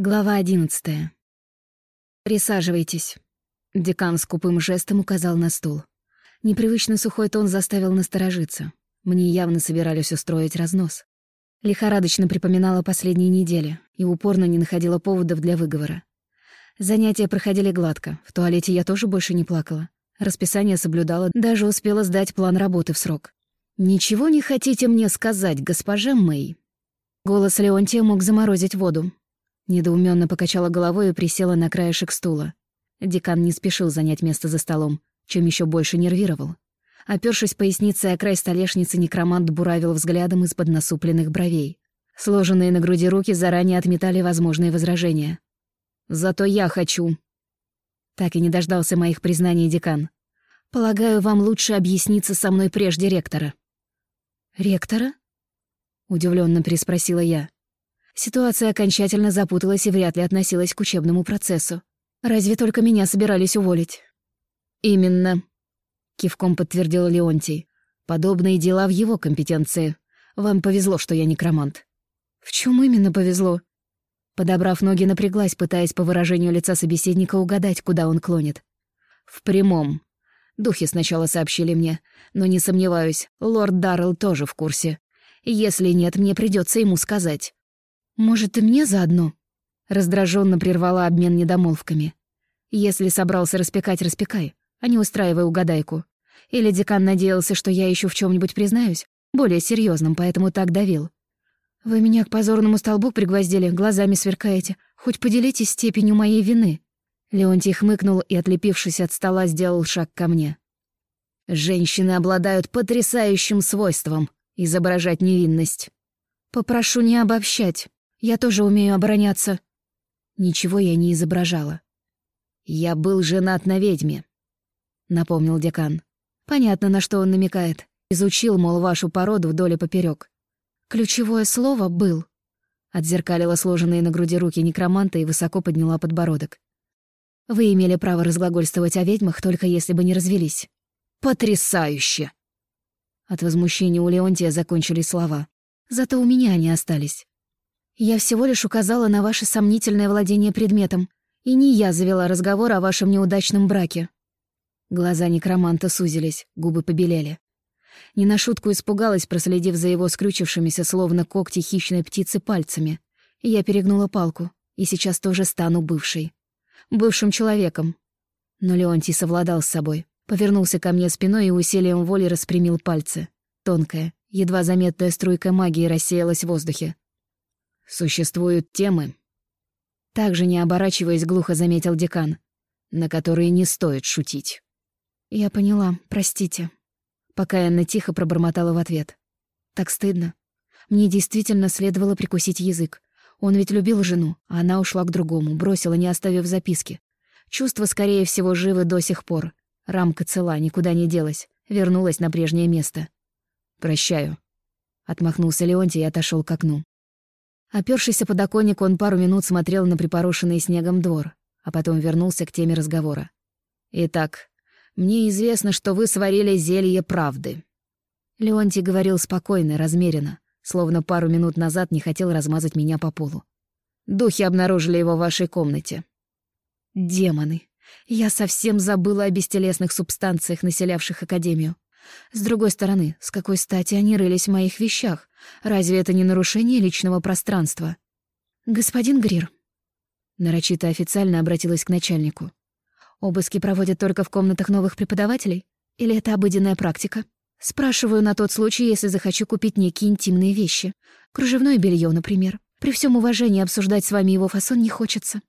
Глава одиннадцатая. «Присаживайтесь». Декан скупым жестом указал на стул. Непривычно сухой тон заставил насторожиться. Мне явно собирались устроить разнос. Лихорадочно припоминала последние недели и упорно не находила поводов для выговора. Занятия проходили гладко, в туалете я тоже больше не плакала. Расписание соблюдала, даже успела сдать план работы в срок. «Ничего не хотите мне сказать, госпожа Мэй?» Голос Леонтия мог заморозить воду, Недоуменно покачала головой и присела на краешек стула. Декан не спешил занять место за столом, чем еще больше нервировал. Опёршись поясницей о край столешницы, некромант буравил взглядом из-под насупленных бровей. Сложенные на груди руки заранее отметали возможные возражения. «Зато я хочу!» Так и не дождался моих признаний декан. «Полагаю, вам лучше объясниться со мной прежде ректора». «Ректора?» — удивленно переспросила я. Ситуация окончательно запуталась и вряд ли относилась к учебному процессу. Разве только меня собирались уволить? «Именно», — кивком подтвердил Леонтий. «Подобные дела в его компетенции. Вам повезло, что я некромант». «В чем именно повезло?» Подобрав ноги, напряглась, пытаясь по выражению лица собеседника угадать, куда он клонит. «В прямом. Духи сначала сообщили мне, но не сомневаюсь, лорд Даррелл тоже в курсе. Если нет, мне придется ему сказать. «Может, и мне заодно?» Раздраженно прервала обмен недомолвками. «Если собрался распекать, распекай, а не устраивай угадайку. Или декан надеялся, что я еще в чем нибудь признаюсь, более серьезном, поэтому так давил. Вы меня к позорному столбу пригвоздили, глазами сверкаете. Хоть поделитесь степенью моей вины». Леонтий хмыкнул и, отлепившись от стола, сделал шаг ко мне. «Женщины обладают потрясающим свойством — изображать невинность». «Попрошу не обобщать», я тоже умею обороняться». Ничего я не изображала. «Я был женат на ведьме», — напомнил декан. «Понятно, на что он намекает. Изучил, мол, вашу породу вдоль и поперёк. Ключевое слово «был». Отзеркалила сложенные на груди руки некроманта и высоко подняла подбородок. «Вы имели право разглагольствовать о ведьмах, только если бы не развелись». «Потрясающе!» От возмущения у Леонтия закончились слова. Зато у меня они остались. Я всего лишь указала на ваше сомнительное владение предметом, и не я завела разговор о вашем неудачном браке». Глаза некроманта сузились, губы побелели. Не на шутку испугалась, проследив за его скрючившимися, словно когти хищной птицы, пальцами. Я перегнула палку, и сейчас тоже стану бывшей. Бывшим человеком. Но Леонтий совладал с собой, повернулся ко мне спиной и усилием воли распрямил пальцы. Тонкая, едва заметная струйка магии рассеялась в воздухе. Существуют темы, также не оборачиваясь, глухо заметил декан, на которые не стоит шутить. Я поняла, простите. Пока Энна тихо пробормотала в ответ. Так стыдно. Мне действительно следовало прикусить язык. Он ведь любил жену, а она ушла к другому, бросила, не оставив записки. Чувства, скорее всего, живы до сих пор. Рамка цела, никуда не делась. Вернулась на прежнее место. «Прощаю», — отмахнулся Леонтий и отошел к окну. Опёршийся подоконник, он пару минут смотрел на припорошенный снегом двор, а потом вернулся к теме разговора. «Итак, мне известно, что вы сварили зелье правды». Леонтий говорил спокойно, размеренно, словно пару минут назад не хотел размазать меня по полу. «Духи обнаружили его в вашей комнате». «Демоны! Я совсем забыла о бестелесных субстанциях, населявших Академию. С другой стороны, с какой стати они рылись в моих вещах? Разве это не нарушение личного пространства? «Господин Грир», — нарочито официально обратилась к начальнику, «обыски проводят только в комнатах новых преподавателей? Или это обыденная практика?» Спрашиваю на тот случай, если захочу купить некие интимные вещи. Кружевное белье, например. При всем уважении обсуждать с вами его фасон не хочется.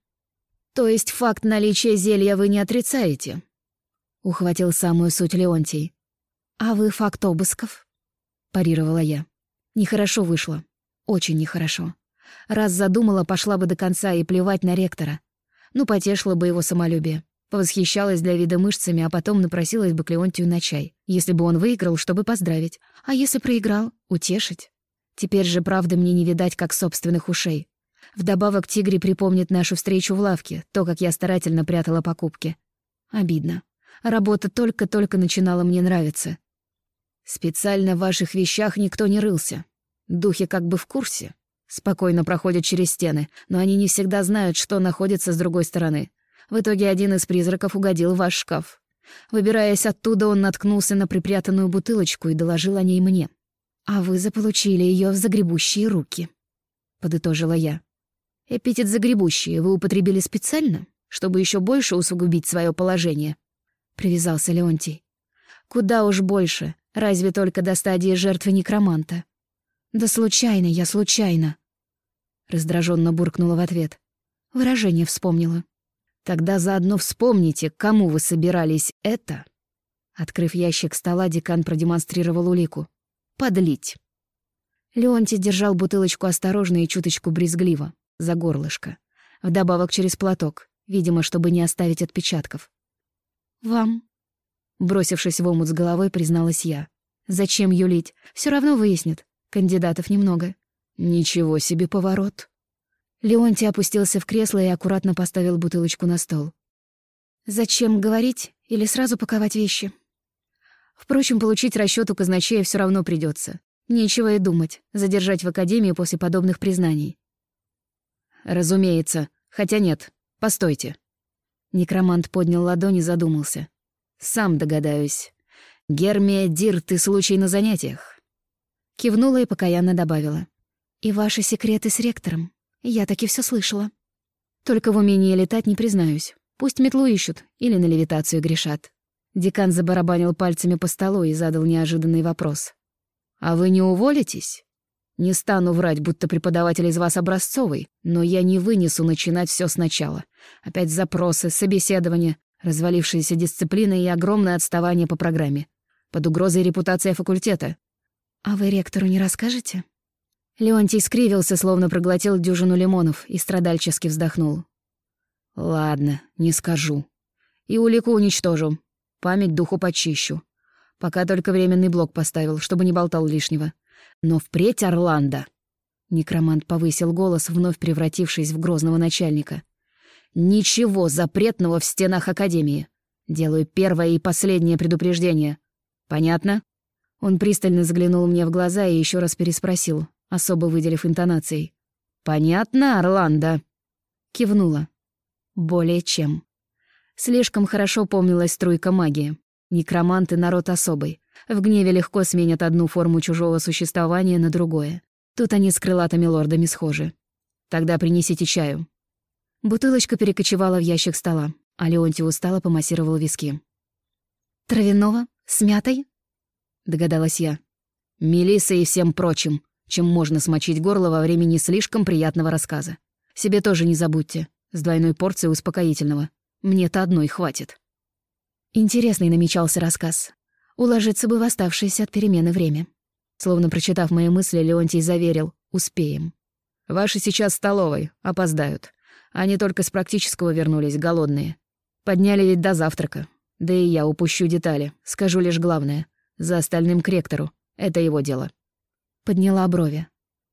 То есть факт наличия зелья вы не отрицаете? Ухватил самую суть Леонтий. «А вы факт обысков?» — парировала я. Нехорошо вышло. Очень нехорошо. Раз задумала, пошла бы до конца и плевать на ректора. Ну, потешила бы его самолюбие. Повосхищалась для вида мышцами, а потом напросилась бы к Леонтию на чай. Если бы он выиграл, чтобы поздравить. А если проиграл — утешить. Теперь же правды мне не видать, как собственных ушей. Вдобавок Тигри припомнит нашу встречу в лавке, то, как я старательно прятала покупки. Обидно. Работа только-только начинала мне нравиться. Специально в ваших вещах никто не рылся. Духи как бы в курсе. Спокойно проходят через стены, но они не всегда знают, что находится с другой стороны. В итоге один из призраков угодил в ваш шкаф. Выбираясь оттуда, он наткнулся на припрятанную бутылочку и доложил о ней мне. «А вы заполучили ее в загребущие руки», — подытожила я. «Эпитет «загребущие» вы употребили специально, чтобы еще больше усугубить свое положение?» — привязался Леонтий. «Куда уж больше, разве только до стадии жертвы некроманта». «Да случайно я, случайно», — раздраженно буркнула в ответ. Выражение вспомнила. Тогда заодно вспомните, кому вы собирались это. Открыв ящик стола, декан продемонстрировал улику. Подлить. Леонтий держал бутылочку осторожно и чуточку брезгливо, за горлышко. Вдобавок через платок, видимо, чтобы не оставить отпечатков. «Вам?» Бросившись в омут с головой, призналась я. «Зачем юлить? Все равно выяснит. Кандидатов немного». «Ничего себе поворот!» Леонтий опустился в кресло и аккуратно поставил бутылочку на стол. «Зачем говорить или сразу паковать вещи?» Впрочем, получить расчёт у казначея всё равно придётся. Нечего и думать, задержать в академии после подобных признаний. «Разумеется. Хотя нет. Постойте». Некромант поднял ладонь и задумался. «Сам догадаюсь. Гермия Дир, ты случай на занятиях?» Кивнула и покаянно добавила. «И ваши секреты с ректором?» Я таки все слышала. Только в умении летать не признаюсь. Пусть метлу ищут или на левитацию грешат. Декан забарабанил пальцами по столу и задал неожиданный вопрос. «А вы не уволитесь?» «Не стану врать, будто преподаватель из вас образцовый, но я не вынесу начинать все сначала. Опять запросы, собеседования, развалившаяся дисциплина и огромное отставание по программе. Под угрозой репутация факультета». «А вы ректору не расскажете?» Леонтий скривился, словно проглотил дюжину лимонов, и страдальчески вздохнул. «Ладно, не скажу. И улику уничтожу. Память духу почищу. Пока только временный блок поставил, чтобы не болтал лишнего. Но впредь Орландо!» Некромант повысил голос, вновь превратившись в грозного начальника. «Ничего запретного в стенах Академии. Делаю первое и последнее предупреждение. Понятно?» Он пристально заглянул мне в глаза и еще раз переспросил, особо выделив интонацией. «Понятно, Орландо?» Кивнула. «Более чем». Слишком хорошо помнилась струйка магии. Некроманты — народ особый. В гневе легко сменят одну форму чужого существования на другое. Тут они с крылатыми лордами схожи. Тогда принесите чаю. Бутылочка перекочевала в ящик стола, а Леонтий устало помассировал виски. «Травяного? С мятой?» — догадалась я. «Мелисса и всем прочим», чем можно смочить горло во время не слишком приятного рассказа. Себе тоже не забудьте. С двойной порцией успокоительного. Мне-то одной хватит. Интересный намечался рассказ. Уложиться бы в оставшееся от перемены время. Словно прочитав мои мысли, Леонтий заверил «Успеем». «Ваши сейчас столовой, опоздают. Они только с практического вернулись, голодные. Подняли ведь до завтрака. Да и я упущу детали, скажу лишь главное. За остальным к ректору. Это его дело». Подняла брови.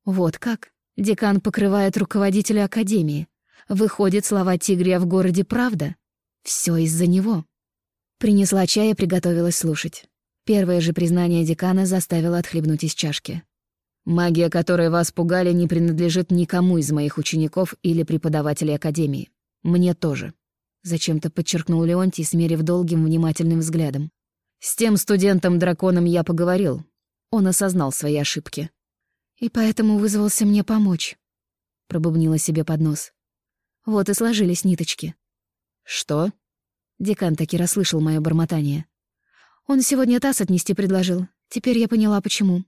Вот как? Декан покрывает руководителя академии. Выходит, слова тигрия в городе правда? Все из-за него. Принесла чай и приготовилась слушать. Первое же признание декана заставило отхлебнуть из чашки. «Магия, которой вас пугали, не принадлежит никому из моих учеников или преподавателей Академии. Мне тоже», — зачем-то подчеркнул Леонтий, смерив долгим внимательным взглядом. «С тем студентом-драконом я поговорил. Он осознал свои ошибки. «И поэтому вызвался мне помочь», — пробубнила себе под нос. Вот и сложились ниточки. «Что?» Декан таки расслышал мое бормотание. «Он сегодня таз отнести предложил. Теперь я поняла, почему».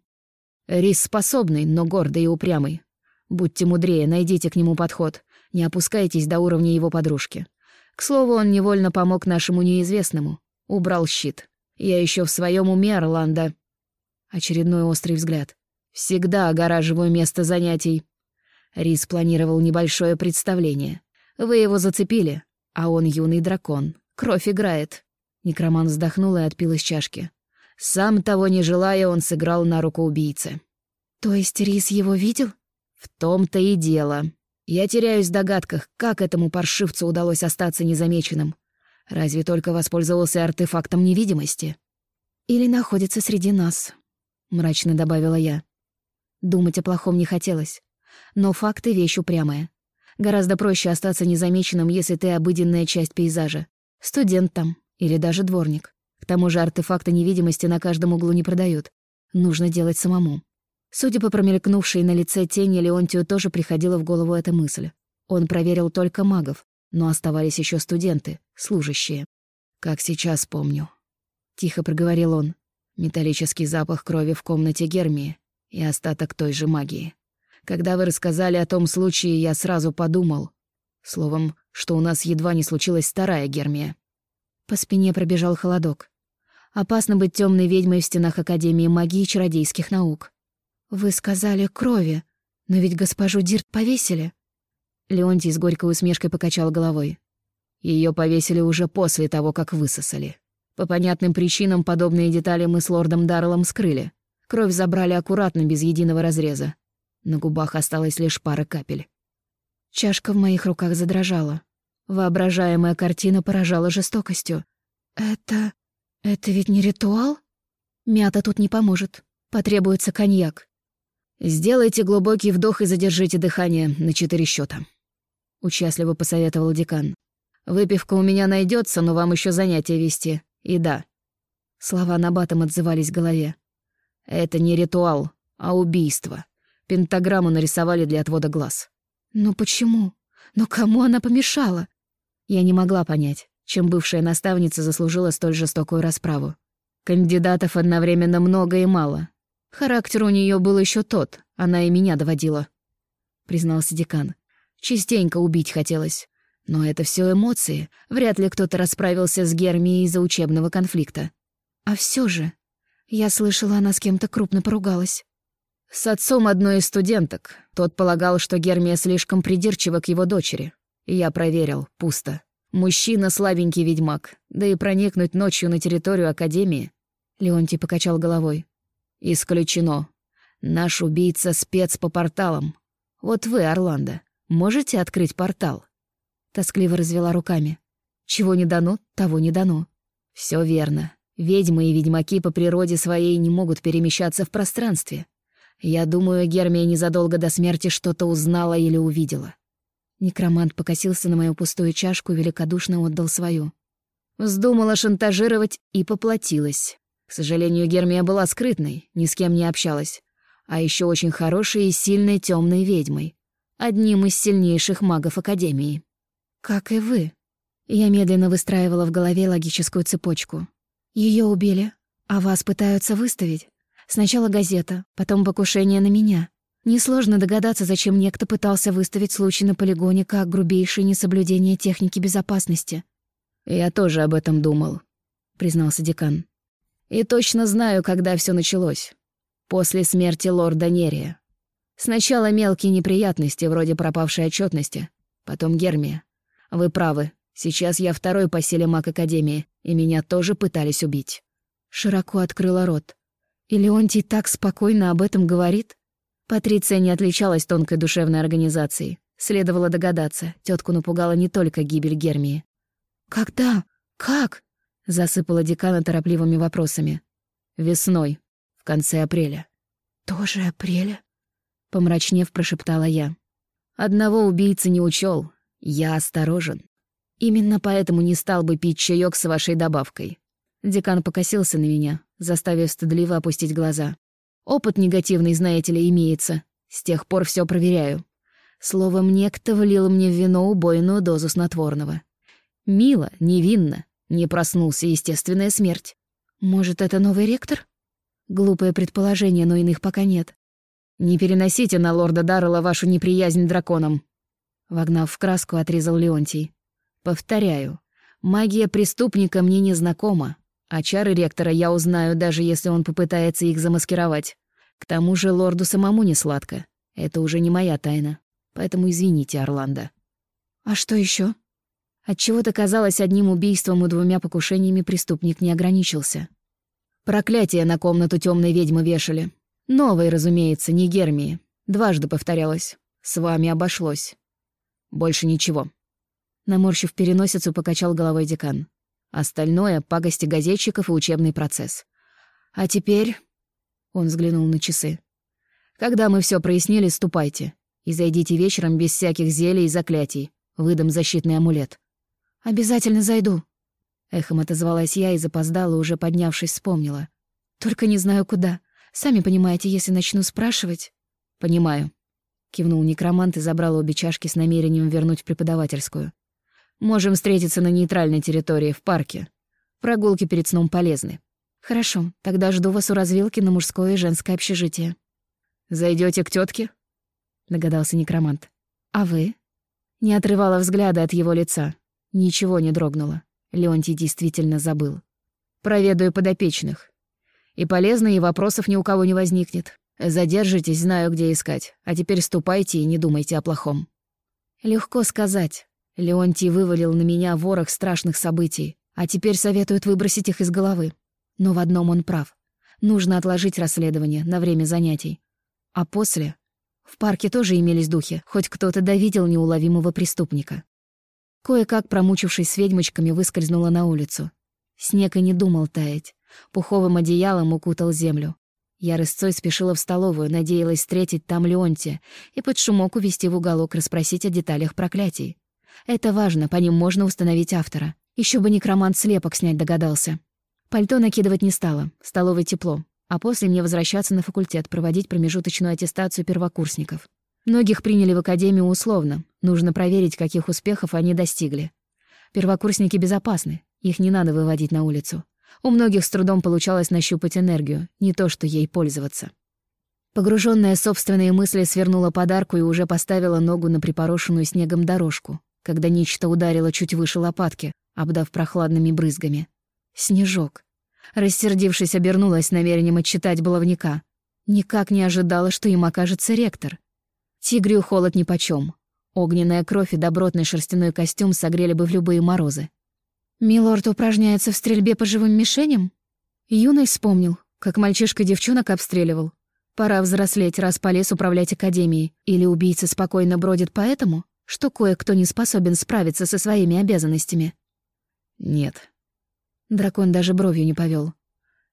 «Рис способный, но гордый и упрямый. Будьте мудрее, найдите к нему подход. Не опускайтесь до уровня его подружки. К слову, он невольно помог нашему неизвестному. Убрал щит. Я еще в своем уме, Орландо. Очередной острый взгляд. «Всегда огораживаю место занятий». Рис планировал небольшое представление. Вы его зацепили, а он юный дракон. Кровь играет. Некроман вздохнул и отпил из чашки. Сам того не желая, он сыграл на руку убийцы. «То есть Рис его видел?» «В том-то и дело. Я теряюсь в догадках, как этому паршивцу удалось остаться незамеченным. Разве только воспользовался артефактом невидимости?» «Или находится среди нас», — мрачно добавила я. Думать о плохом не хотелось. Но факты — вещь упрямая. Гораздо проще остаться незамеченным, если ты обыденная часть пейзажа. Студент там, или даже дворник. К тому же артефакты невидимости на каждом углу не продают. Нужно делать самому. Судя по промелькнувшей на лице тени, Леонтию тоже приходила в голову эта мысль. Он проверил только магов, но оставались еще студенты, служащие. «Как сейчас помню», — тихо проговорил он. Металлический запах крови в комнате Гермии и остаток той же магии. Когда вы рассказали о том случае, я сразу подумал. Словом, что у нас едва не случилась вторая Гермия. По спине пробежал холодок. Опасно быть темной ведьмой в стенах Академии магии и чародейских наук. «Вы сказали крови, но ведь госпожу Дирт повесили». Леонтий с горькой усмешкой покачал головой. Ее повесили уже после того, как высосали. По понятным причинам подобные детали мы с лордом Дарлом скрыли. Кровь забрали аккуратно, без единого разреза. На губах осталась лишь пара капель. Чашка в моих руках задрожала. Воображаемая картина поражала жестокостью. «Это... это ведь не ритуал?» «Мята тут не поможет. Потребуется коньяк». «Сделайте глубокий вдох и задержите дыхание на четыре счета. участливо посоветовал декан. «Выпивка у меня найдется, но вам еще занятия вести. И да». Слова на батом отзывались в голове. «Это не ритуал, а убийство. Пентаграмму нарисовали для отвода глаз». «Но почему? Но кому она помешала?» Я не могла понять, чем бывшая наставница заслужила столь жестокую расправу. Кандидатов одновременно много и мало. Характер у нее был еще тот, она и меня доводила, признался декан. Частенько убить хотелось. Но это все эмоции. Вряд ли кто-то расправился с Гермией из-за учебного конфликта. А все же, я слышала, она с кем-то крупно поругалась. С отцом одной из студенток. Тот полагал, что Гермия слишком придирчива к его дочери. Я проверил, пусто. Мужчина слабенький ведьмак, да и проникнуть ночью на территорию Академии. Леонтий покачал головой. Исключено. Наш убийца спец по порталам. Вот вы, Орландо, можете открыть портал? Тоскливо развела руками. Чего не дано, того не дано. Все верно. Ведьмы и ведьмаки по природе своей не могут перемещаться в пространстве. Я думаю, Гермия незадолго до смерти что-то узнала или увидела. Некромант покосился на мою пустую чашку и великодушно отдал свою. Вздумала шантажировать и поплатилась. К сожалению, Гермия была скрытной, ни с кем не общалась. А еще очень хорошей и сильной темной ведьмой. Одним из сильнейших магов Академии. «Как и вы». Я медленно выстраивала в голове логическую цепочку. Ее убили, а вас пытаются выставить. Сначала газета, потом покушение на меня. Несложно догадаться, зачем некто пытался выставить случай на полигоне как грубейшее несоблюдение техники безопасности. «Я тоже об этом думал», — признался декан. «И точно знаю, когда все началось. После смерти лорда Нерия. Сначала мелкие неприятности, вроде пропавшей отчетности, потом Гермия. Вы правы, сейчас я второй по силе маг Академии, и меня тоже пытались убить». Широко открыла рот. И Леонтий так спокойно об этом говорит? Патриция не отличалась тонкой душевной организацией. Следовало догадаться, тетку напугала не только гибель Гермии. «Когда? Как?» — засыпала декана торопливыми вопросами. «Весной, в конце апреля». «Тоже апреля?» — помрачнев прошептала я. «Одного убийцы не учел. Я осторожен. Именно поэтому не стал бы пить чаек с вашей добавкой». Декан покосился на меня, заставив стыдливо опустить глаза. Опыт негативный, знаете ли, имеется. С тех пор все проверяю. Словом, некто влил мне в вино убойную дозу снотворного. Мило, невинно. Не проснулся естественная смерть. Может, это новый ректор? Глупое предположение, но иных пока нет. «Не переносите на лорда Даррелла вашу неприязнь драконам!» Вогнав в краску, отрезал Леонтий. «Повторяю, магия преступника мне не знакома, а чары ректора я узнаю, даже если он попытается их замаскировать. К тому же лорду самому не сладко. Это уже не моя тайна. Поэтому извините, Орландо. А что еще? Отчего-то казалось, одним убийством и двумя покушениями преступник не ограничился. Проклятие на комнату темной ведьмы вешали. Новой, разумеется, не Гермии. Дважды повторялось. С вами обошлось. Больше ничего. Наморщив переносицу, покачал головой декан. Остальное — пагости газетчиков и учебный процесс. А теперь... Он взглянул на часы. «Когда мы все прояснили, ступайте. И зайдите вечером без всяких зелий и заклятий. Выдам защитный амулет». «Обязательно зайду», — эхом отозвалась я и запоздала, уже поднявшись, вспомнила. «Только не знаю, куда. Сами понимаете, если начну спрашивать...» «Понимаю», — кивнул некромант и забрал обе чашки с намерением вернуть в преподавательскую. «Можем встретиться на нейтральной территории, в парке. Прогулки перед сном полезны». «Хорошо, тогда жду вас у развилки на мужское и женское общежитие». Зайдете к тетке? догадался некромант. «А вы?» Не отрывала взгляда от его лица. Ничего не дрогнуло. Леонтий действительно забыл. «Проведаю подопечных. И полезно, и вопросов ни у кого не возникнет. Задержитесь, знаю, где искать. А теперь ступайте и не думайте о плохом». Легко сказать. Леонтий вывалил на меня ворох страшных событий, а теперь советует выбросить их из головы. Но в одном он прав. Нужно отложить расследование на время занятий. А после в парке тоже имелись духи, хоть кто-то довидел неуловимого преступника. Кое-как, промучившись с ведьмочками, выскользнула на улицу. Снег и не думал таять. Пуховым одеялом укутал землю. Я рысцой спешила в столовую, надеялась встретить там Леонтия и под шумок увести в уголок расспросить о деталях проклятий. Это важно, по ним можно установить автора. Еще бы некромант слепок снять догадался. Пальто накидывать не стала, в столовой тепло а после мне возвращаться на факультет, проводить промежуточную аттестацию первокурсников. Многих приняли в академию условно, нужно проверить, каких успехов они достигли. Первокурсники безопасны, их не надо выводить на улицу. У многих с трудом получалось нащупать энергию, не то что ей пользоваться. Погруженная в собственные мысли свернула подарку и уже поставила ногу на припорошенную снегом дорожку, когда нечто ударило чуть выше лопатки, обдав прохладными брызгами. Снежок. Рассердившись, обернулась намерением отчитать баловника. Никак не ожидала, что им окажется ректор. Тигрю холод нипочём. Огненная кровь и добротный шерстяной костюм согрели бы в любые морозы. «Милорд упражняется в стрельбе по живым мишеням?» Юный вспомнил, как мальчишка девчонок обстреливал. Пора взрослеть, раз полез управлять академией. Или убийца спокойно бродит поэтому, что кое-кто не способен справиться со своими обязанностями. «Нет», Дракон даже бровью не повел.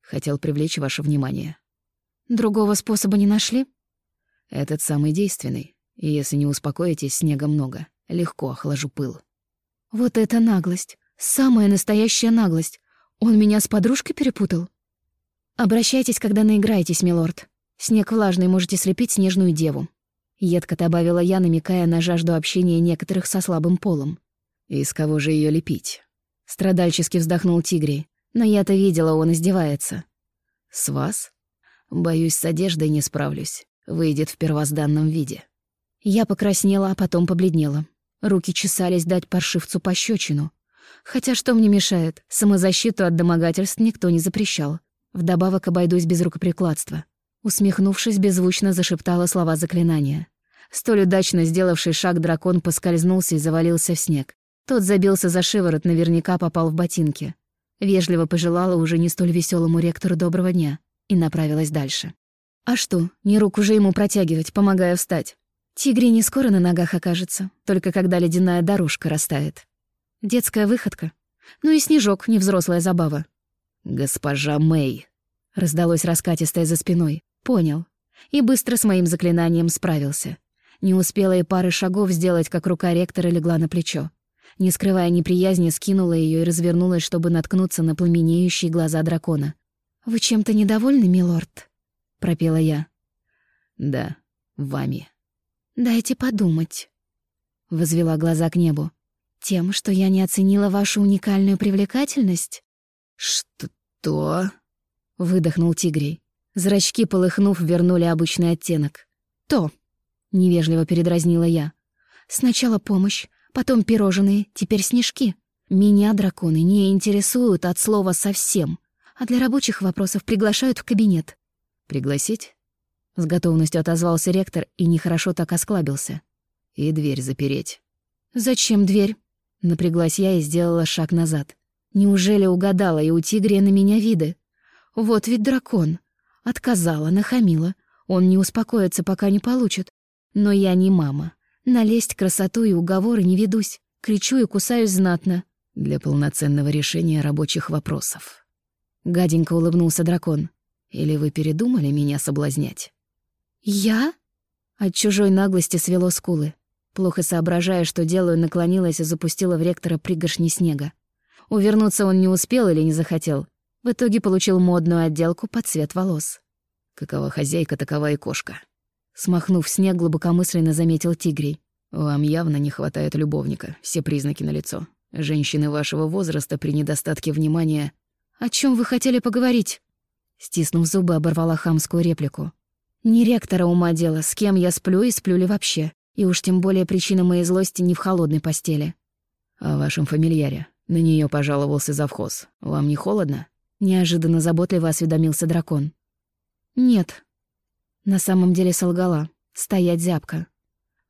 Хотел привлечь ваше внимание. Другого способа не нашли? Этот самый действенный. И если не успокоитесь, снега много. Легко охлажу пыл. Вот это наглость. Самая настоящая наглость. Он меня с подружкой перепутал. Обращайтесь, когда наиграетесь, милорд. Снег влажный, можете слепить снежную деву. Едко добавила я, намекая на жажду общения некоторых со слабым полом. Из кого же ее лепить? Страдальчески вздохнул Тигрий. Но я-то видела, он издевается. «С вас? Боюсь, с одеждой не справлюсь. Выйдет в первозданном виде». Я покраснела, а потом побледнела. Руки чесались дать паршивцу пощечину. Хотя что мне мешает? Самозащиту от домогательств никто не запрещал. Вдобавок обойдусь без рукоприкладства. Усмехнувшись, беззвучно зашептала слова заклинания. Столь удачно сделавший шаг дракон поскользнулся и завалился в снег. Тот забился за шиворот, наверняка попал в ботинки. Вежливо пожелала уже не столь веселому ректору доброго дня и направилась дальше. А что, не руку же ему протягивать, помогая встать. Тигри не скоро на ногах окажется, только когда ледяная дорожка растает. Детская выходка. Ну и снежок, невзрослая забава. «Госпожа Мэй», — раздалось раскатистое за спиной. Понял. И быстро с моим заклинанием справился. Не успела и пары шагов сделать, как рука ректора легла на плечо не скрывая неприязни, скинула ее и развернулась, чтобы наткнуться на пламенеющие глаза дракона. «Вы чем-то недовольны, милорд?» — пропела я. «Да, вами». «Дайте подумать», — возвела глаза к небу. «Тем, что я не оценила вашу уникальную привлекательность?» «Что?» — выдохнул Тигрей. Зрачки, полыхнув, вернули обычный оттенок. «То», — невежливо передразнила я. «Сначала помощь, Потом пирожные, теперь снежки. Меня драконы не интересуют от слова совсем. А для рабочих вопросов приглашают в кабинет. «Пригласить?» С готовностью отозвался ректор и нехорошо так осклабился. «И дверь запереть». «Зачем дверь?» Напряглась я и сделала шаг назад. Неужели угадала и у тигря на меня виды? Вот ведь дракон. Отказала, нахамила. Он не успокоится, пока не получит. Но я не мама. Налезть красоту и уговоры не ведусь. Кричу и кусаюсь знатно. Для полноценного решения рабочих вопросов. Гаденько улыбнулся дракон. Или вы передумали меня соблазнять? Я? От чужой наглости свело скулы. Плохо соображая, что делаю, наклонилась и запустила в ректора пригоршни снега. Увернуться он не успел или не захотел. В итоге получил модную отделку под цвет волос. Какова хозяйка, такова и кошка. Смахнув снег, глубокомысленно заметил тигрей. Вам явно не хватает любовника, все признаки налицо. Женщины вашего возраста при недостатке внимания... «О чем вы хотели поговорить?» Стиснув зубы, оборвала хамскую реплику. «Не ректора ума дело, с кем я сплю и сплю ли вообще. И уж тем более причина моей злости не в холодной постели». «О вашем фамильяре. На нее пожаловался завхоз. Вам не холодно?» Неожиданно заботливо осведомился дракон. «Нет». На самом деле солгала. Стоять зябко.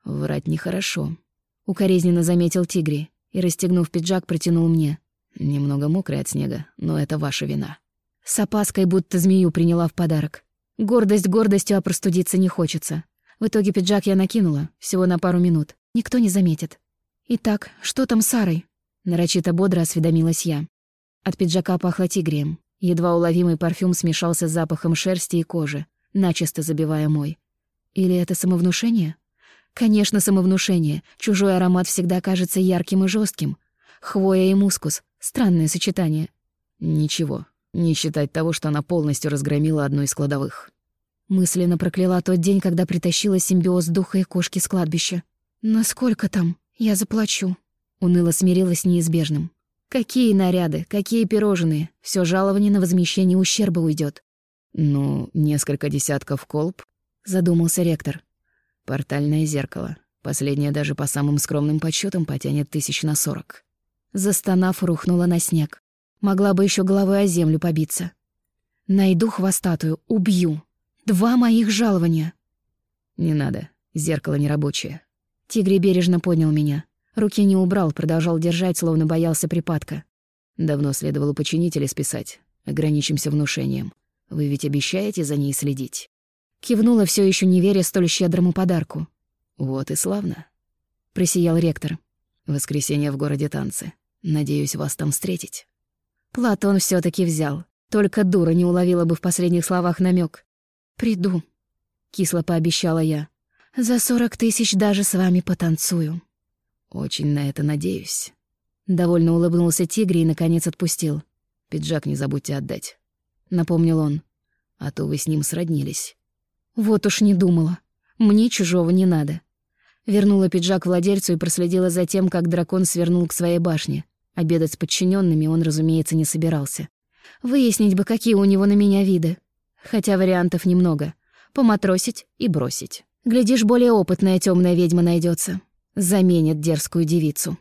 «Врать нехорошо», — укоризненно заметил Тигри и, расстегнув пиджак, протянул мне. «Немного мокрый от снега, но это ваша вина». С опаской будто змею приняла в подарок. Гордость гордостью, а простудиться не хочется. В итоге пиджак я накинула, всего на пару минут. Никто не заметит. «Итак, что там с Сарой?» Нарочито бодро осведомилась я. От пиджака пахло тигрием. Едва уловимый парфюм смешался с запахом шерсти и кожи, начисто забивая мой. Или это самовнушение? Конечно, самовнушение. Чужой аромат всегда кажется ярким и жестким. Хвоя и мускус. Странное сочетание. Ничего, не считать того, что она полностью разгромила одну из кладовых. Мысленно прокляла тот день, когда притащила симбиоз духа и кошки с кладбища. «Насколько там? Я заплачу». Уныло смирилась с неизбежным. «Какие наряды, какие пирожные. Все жалование на возмещение ущерба уйдет. «Ну, несколько десятков колб», — задумался ректор. Портальное зеркало. Последнее даже по самым скромным подсчетам потянет тысяч на сорок. Застонав, рухнула на снег. Могла бы еще головой о землю побиться. Найду хвостатую, убью. Два моих жалования. Не надо, зеркало нерабочее. Тигри бережно поднял меня. Руки не убрал, продолжал держать, словно боялся припадка. Давно следовало починить или списать. Ограничимся внушением. Вы ведь обещаете за ней следить? Кивнула, все еще не веря столь щедрому подарку. «Вот и славно», — просиял ректор. «Воскресенье в городе танцы. Надеюсь вас там встретить». Платон все таки взял. Только дура не уловила бы в последних словах намек. «Приду», — кисло пообещала я. «За сорок тысяч даже с вами потанцую». «Очень на это надеюсь». Довольно улыбнулся тигре и, наконец, отпустил. «Пиджак не забудьте отдать», — напомнил он. «А то вы с ним сроднились». Вот уж не думала. Мне чужого не надо. Вернула пиджак владельцу и проследила за тем, как дракон свернул к своей башне. Обедать с подчиненными он, разумеется, не собирался. Выяснить бы, какие у него на меня виды. Хотя вариантов немного. Поматросить и бросить. Глядишь, более опытная темная ведьма найдется, Заменит дерзкую девицу.